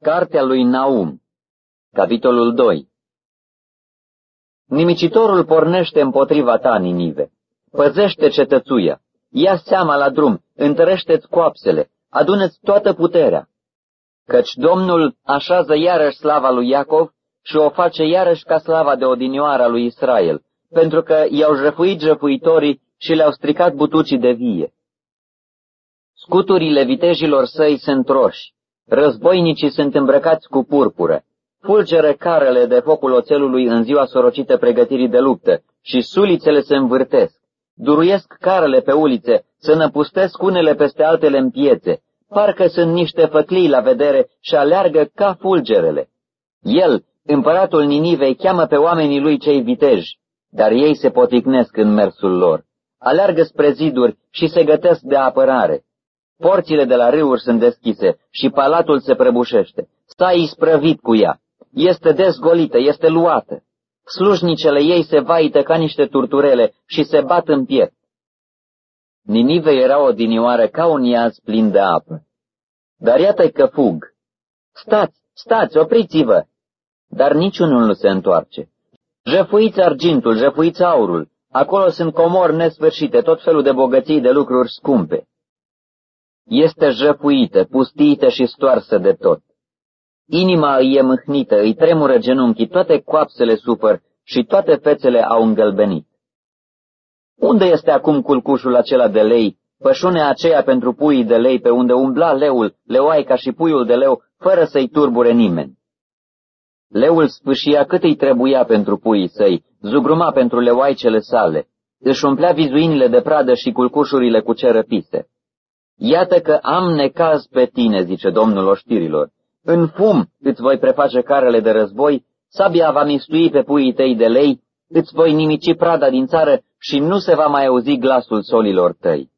Cartea lui Naum, capitolul 2 Nimicitorul pornește împotriva ta, Ninive. Păzește cetățuia, ia seama la drum, întărește-ți coapsele, adună-ți toată puterea. Căci Domnul așează iarăși slava lui Iacov și o face iarăși ca slava de odinioara lui Israel, pentru că i-au jăfuit jăfuitorii și le-au stricat butucii de vie. Scuturile vitejilor săi sunt roși, războinicii sunt îmbrăcați cu purpură, fulgeră carele de focul oțelului în ziua sorocită pregătirii de luptă și sulițele se învârtesc. Duruiesc carele pe ulițe, să năpustesc unele peste altele în piețe, parcă sunt niște făclii la vedere și aleargă ca fulgerele. El, împăratul Ninivei, cheamă pe oamenii lui cei viteji, dar ei se poticnesc în mersul lor. Aleargă spre ziduri și se gătesc de apărare. Porțile de la râuri sunt deschise și palatul se prăbușește. S-a isprăvit cu ea. Este dezgolită, este luată. Slujnicele ei se vaită ca niște turturele și se bat în piept. Ninive era o dinioară ca un iaz plin de apă. Dar iată că fug. Stați, stați, opriți-vă! Dar niciunul nu se întoarce. Jăfuiți argintul, jăfuiți aurul. Acolo sunt comori nesfârșite, tot felul de bogății de lucruri scumpe. Este jăfuită, pustită și stoarsă de tot. Inima îi e mâhnită, îi tremură genunchii, toate coapsele supăr și toate fețele au îngălbenit. Unde este acum culcușul acela de lei, pășunea aceea pentru puii de lei pe unde umbla leul, leoaica și puiul de leu, fără să-i turbure nimeni? Leul spâșia cât îi trebuia pentru puii săi, zugruma pentru leoaicele sale, își umplea vizuinile de pradă și culcușurile cu cerăpise. Iată că am necaz pe tine, zice Domnul oștirilor. În fum îți voi preface carele de război, sabia va mistui pe puii tăi de lei, îți voi nimici prada din țară și nu se va mai auzi glasul solilor tăi.